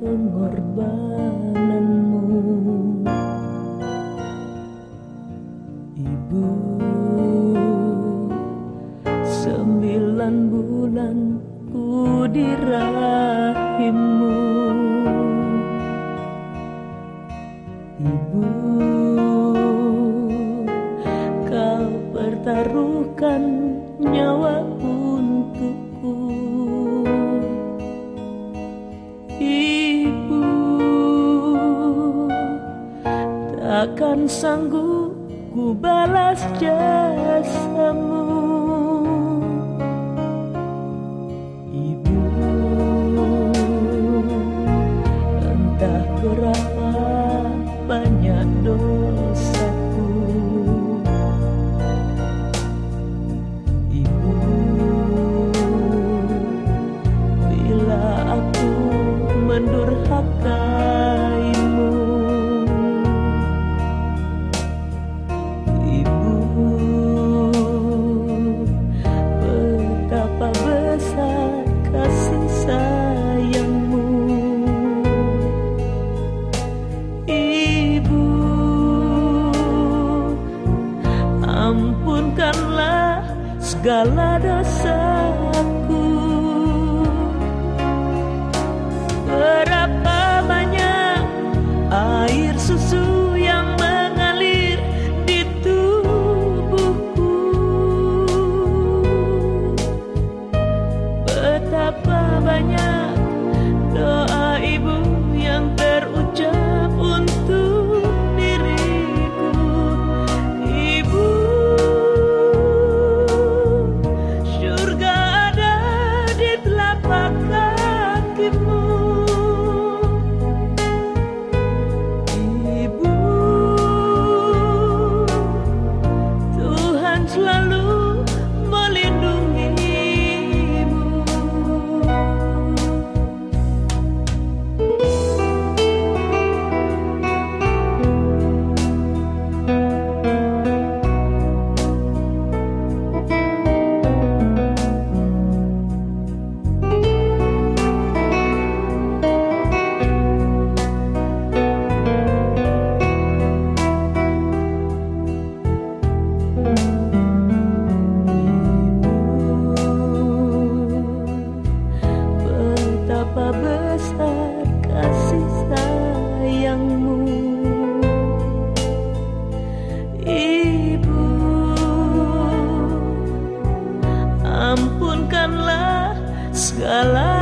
pengorbananmu. Ibu Sembilan bulan ku di rahimmu Ibu Kau pertaruhkan nyawa Takkan sanggup ku balas jasamu. Ibu Entah berapa banyak dosaku segala dosaku Ibu Ampunkanlah segala